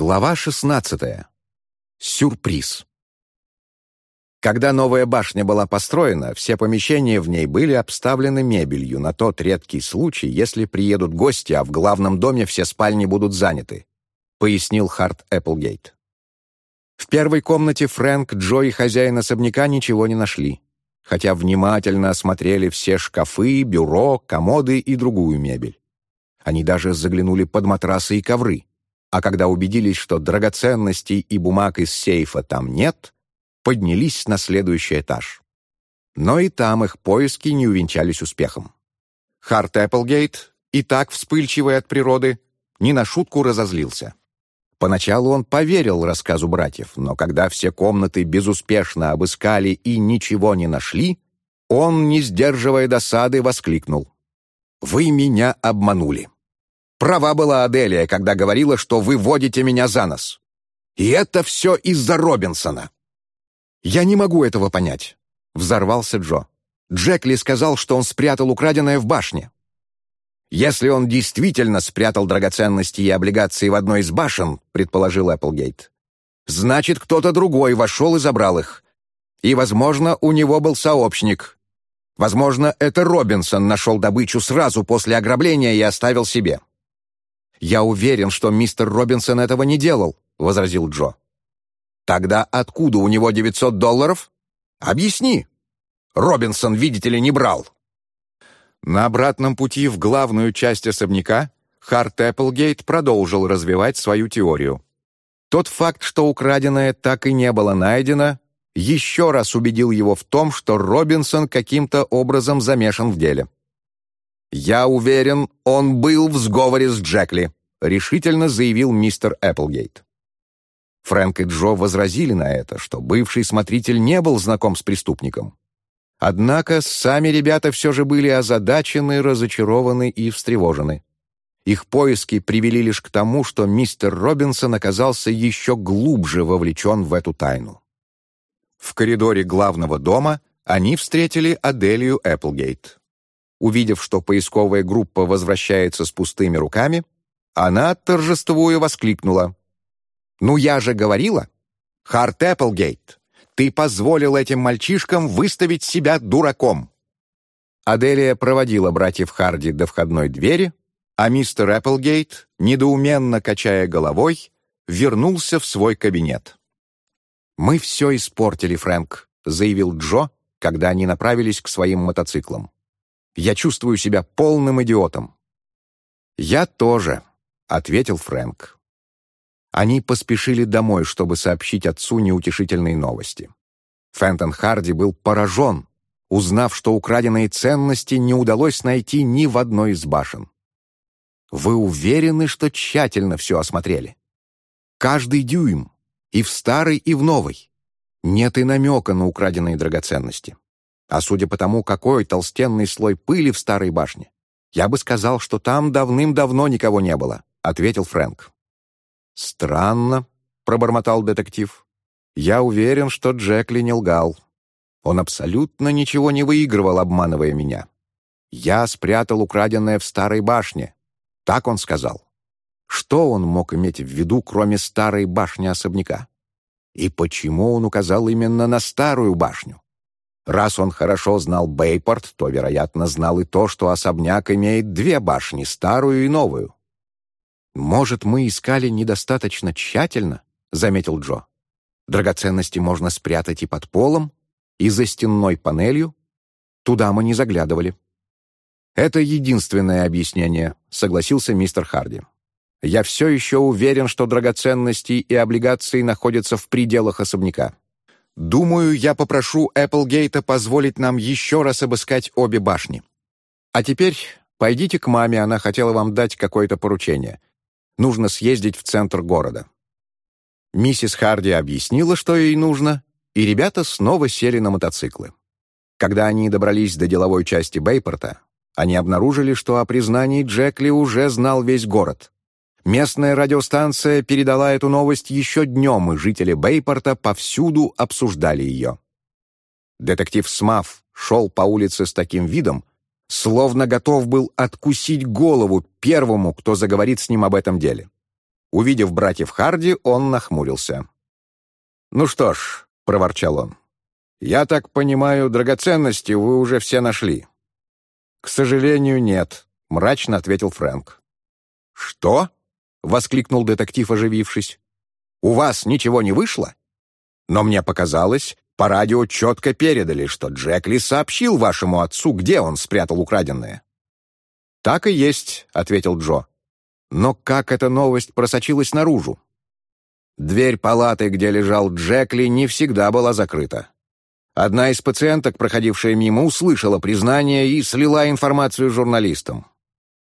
Глава 16. Сюрприз. Когда новая башня была построена, все помещения в ней были обставлены мебелью на тот редкий случай, если приедут гости, а в главном доме все спальни будут заняты, пояснил Харт Эпплгейт. В первой комнате Фрэнк, Джо и хозяин особняка ничего не нашли, хотя внимательно осмотрели все шкафы, бюро, комоды и другую мебель. Они даже заглянули под матрасы и ковры а когда убедились, что драгоценностей и бумаг из сейфа там нет, поднялись на следующий этаж. Но и там их поиски не увенчались успехом. Харт Эпплгейт, и так вспыльчивый от природы, не на шутку разозлился. Поначалу он поверил рассказу братьев, но когда все комнаты безуспешно обыскали и ничего не нашли, он, не сдерживая досады, воскликнул. «Вы меня обманули!» Права была Аделия, когда говорила, что вы водите меня за нос. И это все из-за Робинсона. Я не могу этого понять, — взорвался Джо. Джекли сказал, что он спрятал украденное в башне. «Если он действительно спрятал драгоценности и облигации в одной из башен», — предположил Эпплгейт, «значит, кто-то другой вошел и забрал их. И, возможно, у него был сообщник. Возможно, это Робинсон нашел добычу сразу после ограбления и оставил себе. «Я уверен, что мистер Робинсон этого не делал», — возразил Джо. «Тогда откуда у него 900 долларов? Объясни. Робинсон, видите ли, не брал». На обратном пути в главную часть особняка Харт Эпплгейт продолжил развивать свою теорию. Тот факт, что украденное так и не было найдено, еще раз убедил его в том, что Робинсон каким-то образом замешан в деле. «Я уверен, он был в сговоре с Джекли», — решительно заявил мистер Эпплгейт. Фрэнк и Джо возразили на это, что бывший смотритель не был знаком с преступником. Однако сами ребята все же были озадачены, разочарованы и встревожены. Их поиски привели лишь к тому, что мистер Робинсон оказался еще глубже вовлечен в эту тайну. В коридоре главного дома они встретили Аделию Эпплгейт. Увидев, что поисковая группа возвращается с пустыми руками, она, торжествуя, воскликнула. «Ну я же говорила! Харт Эпплгейт, ты позволил этим мальчишкам выставить себя дураком!» Аделия проводила братьев Харди до входной двери, а мистер Эпплгейт, недоуменно качая головой, вернулся в свой кабинет. «Мы все испортили, Фрэнк», — заявил Джо, когда они направились к своим мотоциклам. Я чувствую себя полным идиотом». «Я тоже», — ответил Фрэнк. Они поспешили домой, чтобы сообщить отцу неутешительные новости. Фентон Харди был поражен, узнав, что украденные ценности не удалось найти ни в одной из башен. «Вы уверены, что тщательно все осмотрели? Каждый дюйм, и в старый, и в новый. Нет и намека на украденные драгоценности. А судя по тому, какой толстенный слой пыли в старой башне, я бы сказал, что там давным-давно никого не было», — ответил Фрэнк. «Странно», — пробормотал детектив. «Я уверен, что Джекли не лгал. Он абсолютно ничего не выигрывал, обманывая меня. Я спрятал украденное в старой башне. Так он сказал. Что он мог иметь в виду, кроме старой башни особняка? И почему он указал именно на старую башню? Раз он хорошо знал Бейпорт, то, вероятно, знал и то, что особняк имеет две башни, старую и новую. «Может, мы искали недостаточно тщательно?» — заметил Джо. «Драгоценности можно спрятать и под полом, и за стенной панелью. Туда мы не заглядывали». «Это единственное объяснение», — согласился мистер Харди. «Я все еще уверен, что драгоценности и облигации находятся в пределах особняка. Думаю, я попрошу Эпплгейта позволить нам еще раз обыскать обе башни. А теперь пойдите к маме, она хотела вам дать какое-то поручение. Нужно съездить в центр города». Миссис Харди объяснила, что ей нужно, и ребята снова сели на мотоциклы. Когда они добрались до деловой части Бейпорта, они обнаружили, что о признании Джекли уже знал весь город. Местная радиостанция передала эту новость еще днем, и жители Бейпорта повсюду обсуждали ее. Детектив Смаф шел по улице с таким видом, словно готов был откусить голову первому, кто заговорит с ним об этом деле. Увидев братьев Харди, он нахмурился. «Ну что ж», — проворчал он, — «я так понимаю, драгоценности вы уже все нашли». «К сожалению, нет», — мрачно ответил Фрэнк. «Что?» — воскликнул детектив, оживившись. «У вас ничего не вышло? Но мне показалось, по радио четко передали, что Джекли сообщил вашему отцу, где он спрятал украденное». «Так и есть», — ответил Джо. «Но как эта новость просочилась наружу?» Дверь палаты, где лежал Джекли, не всегда была закрыта. Одна из пациенток, проходившая мимо, услышала признание и слила информацию журналистам.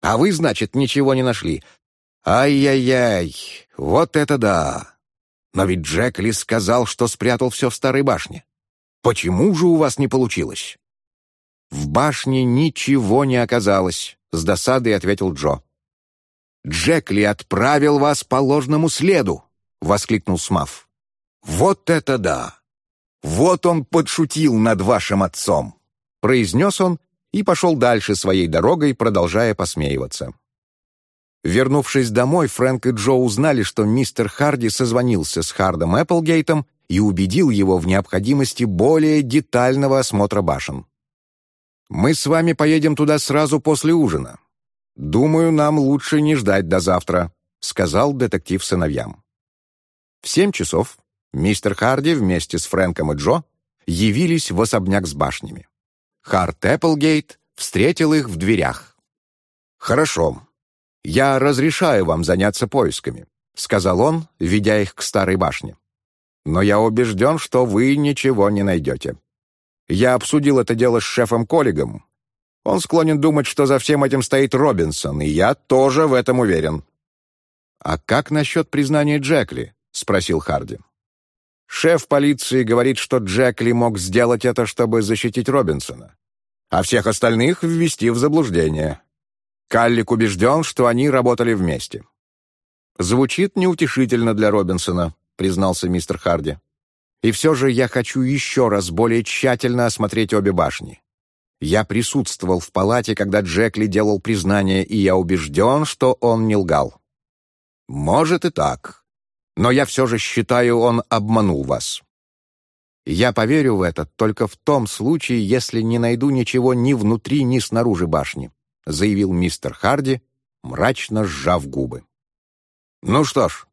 «А вы, значит, ничего не нашли? Ай-яй-яй, вот это да! Но ведь Джекли сказал, что спрятал все в старой башне. Почему же у вас не получилось?» «В башне ничего не оказалось», — с досадой ответил Джо. «Джекли отправил вас по ложному следу», — воскликнул Смаф. «Вот это да! Вот он подшутил над вашим отцом!» — произнес он и пошел дальше своей дорогой, продолжая посмеиваться. Вернувшись домой, Фрэнк и Джо узнали, что мистер Харди созвонился с Хардом Эпплгейтом и убедил его в необходимости более детального осмотра башен. «Мы с вами поедем туда сразу после ужина. Думаю, нам лучше не ждать до завтра», — сказал детектив сыновьям. В семь часов мистер Харди вместе с Фрэнком и Джо явились в особняк с башнями. Харт Эпплгейт встретил их в дверях. «Хорошо, я разрешаю вам заняться поисками», — сказал он, ведя их к старой башне. «Но я убежден, что вы ничего не найдете. Я обсудил это дело с шефом Коллигом. Он склонен думать, что за всем этим стоит Робинсон, и я тоже в этом уверен». «А как насчет признания Джекли?» — спросил Харди. «Шеф полиции говорит, что Джекли мог сделать это, чтобы защитить Робинсона, а всех остальных ввести в заблуждение. Каллик убежден, что они работали вместе». «Звучит неутешительно для Робинсона», — признался мистер Харди. «И все же я хочу еще раз более тщательно осмотреть обе башни. Я присутствовал в палате, когда Джекли делал признание, и я убежден, что он не лгал». «Может и так», но я все же считаю, он обманул вас. Я поверю в это только в том случае, если не найду ничего ни внутри, ни снаружи башни», заявил мистер Харди, мрачно сжав губы. «Ну что ж,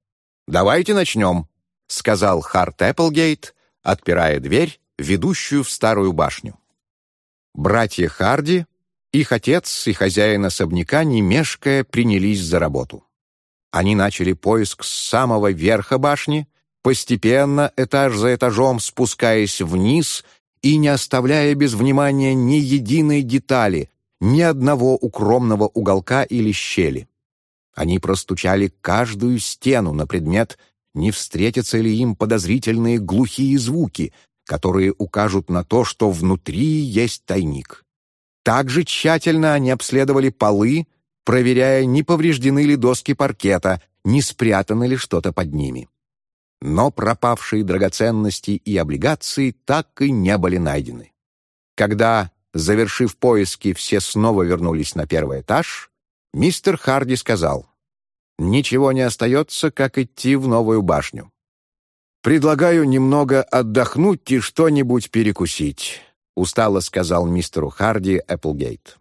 давайте начнем», — сказал Харт Эпплгейт, отпирая дверь, ведущую в старую башню. Братья Харди, их отец и хозяин особняка, не мешкая, принялись за работу. Они начали поиск с самого верха башни, постепенно, этаж за этажом, спускаясь вниз и не оставляя без внимания ни единой детали, ни одного укромного уголка или щели. Они простучали каждую стену на предмет, не встретятся ли им подозрительные глухие звуки, которые укажут на то, что внутри есть тайник. Также тщательно они обследовали полы, проверяя, не повреждены ли доски паркета, не спрятано ли что-то под ними. Но пропавшие драгоценности и облигации так и не были найдены. Когда, завершив поиски, все снова вернулись на первый этаж, мистер Харди сказал, «Ничего не остается, как идти в новую башню. Предлагаю немного отдохнуть и что-нибудь перекусить», устало сказал мистеру Харди Эпплгейт.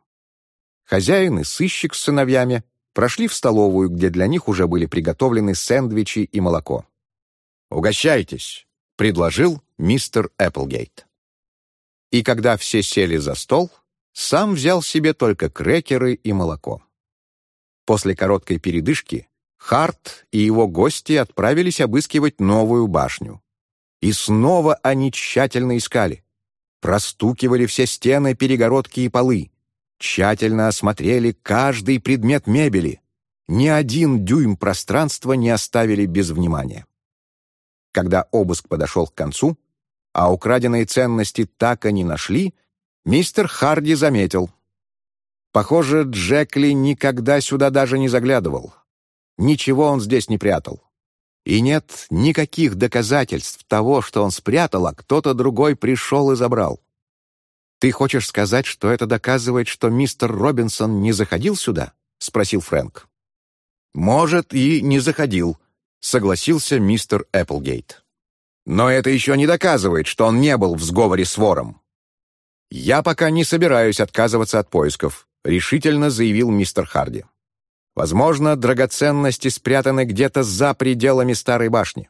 Хозяин и сыщик с сыновьями прошли в столовую, где для них уже были приготовлены сэндвичи и молоко. «Угощайтесь», — предложил мистер Эпплгейт. И когда все сели за стол, сам взял себе только крекеры и молоко. После короткой передышки Харт и его гости отправились обыскивать новую башню. И снова они тщательно искали. Простукивали все стены, перегородки и полы, тщательно осмотрели каждый предмет мебели. Ни один дюйм пространства не оставили без внимания. Когда обыск подошел к концу, а украденные ценности так и не нашли, мистер Харди заметил. Похоже, Джекли никогда сюда даже не заглядывал. Ничего он здесь не прятал. И нет никаких доказательств того, что он спрятал, а кто-то другой пришел и забрал. «Ты хочешь сказать, что это доказывает, что мистер Робинсон не заходил сюда?» — спросил Фрэнк. «Может, и не заходил», — согласился мистер Эпплгейт. «Но это еще не доказывает, что он не был в сговоре с вором». «Я пока не собираюсь отказываться от поисков», — решительно заявил мистер Харди. «Возможно, драгоценности спрятаны где-то за пределами старой башни.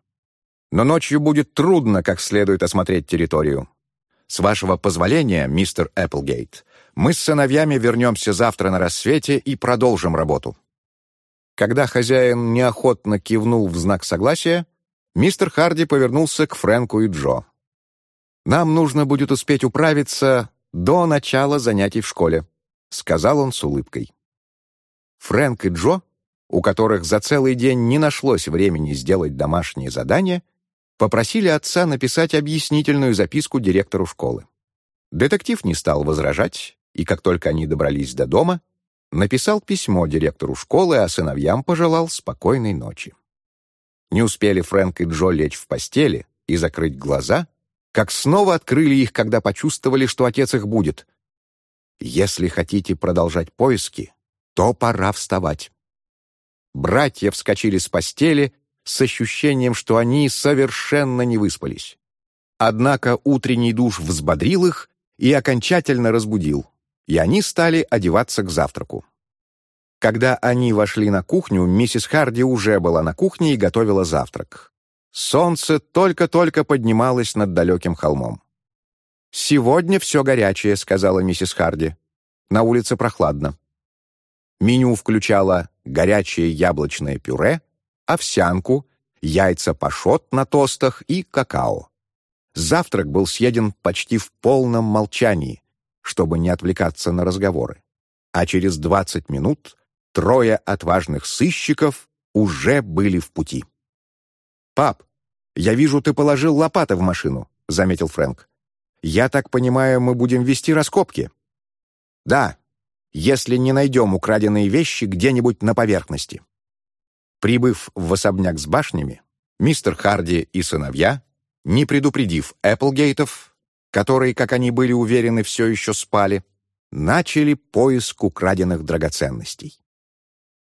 Но ночью будет трудно как следует осмотреть территорию. С вашего позволения, мистер Эпплгейт, мы с сыновьями вернемся завтра на рассвете и продолжим работу». Когда хозяин неохотно кивнул в знак согласия, мистер Харди повернулся к Фрэнку и Джо. «Нам нужно будет успеть управиться до начала занятий в школе», — сказал он с улыбкой. Фрэнк и Джо, у которых за целый день не нашлось времени сделать домашние задания, попросили отца написать объяснительную записку директору школы. Детектив не стал возражать, и как только они добрались до дома, написал письмо директору школы, а сыновьям пожелал спокойной ночи. Не успели Фрэнк и Джо лечь в постели и закрыть глаза, как снова открыли их, когда почувствовали, что отец их будет. Если хотите продолжать поиски, то пора вставать. Братья вскочили с постели с ощущением, что они совершенно не выспались. Однако утренний душ взбодрил их и окончательно разбудил и они стали одеваться к завтраку. Когда они вошли на кухню, миссис Харди уже была на кухне и готовила завтрак. Солнце только-только поднималось над далеким холмом. «Сегодня все горячее», — сказала миссис Харди. «На улице прохладно». Меню включало горячее яблочное пюре, овсянку, яйца пашот на тостах и какао. Завтрак был съеден почти в полном молчании, чтобы не отвлекаться на разговоры. А через 20 минут трое отважных сыщиков уже были в пути. «Пап, я вижу, ты положил лопаты в машину», — заметил Фрэнк. «Я так понимаю, мы будем вести раскопки?» «Да, если не найдем украденные вещи где-нибудь на поверхности». Прибыв в особняк с башнями, мистер Харди и сыновья, не предупредив Эпплгейтов, которые, как они были уверены, все еще спали, начали поиск украденных драгоценностей.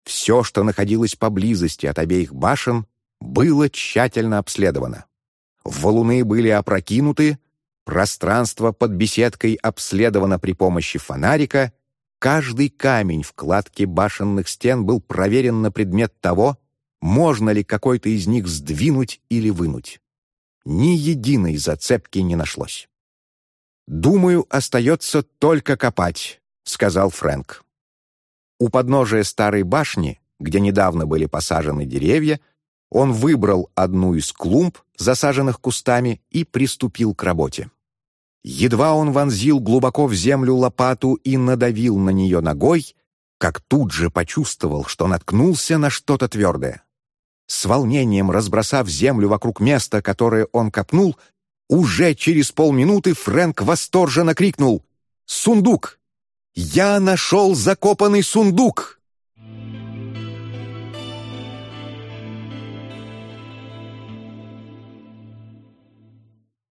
Все, что находилось поблизости от обеих башен, было тщательно обследовано. Валуны были опрокинуты, пространство под беседкой обследовано при помощи фонарика, каждый камень в кладке башенных стен был проверен на предмет того, можно ли какой-то из них сдвинуть или вынуть. Ни единой зацепки не нашлось. «Думаю, остается только копать», — сказал Фрэнк. У подножия старой башни, где недавно были посажены деревья, он выбрал одну из клумб, засаженных кустами, и приступил к работе. Едва он вонзил глубоко в землю лопату и надавил на нее ногой, как тут же почувствовал, что наткнулся на что-то твердое. С волнением разбросав землю вокруг места, которое он копнул, уже через полминуты Фрэнк восторженно крикнул «Сундук! Я нашел закопанный сундук!»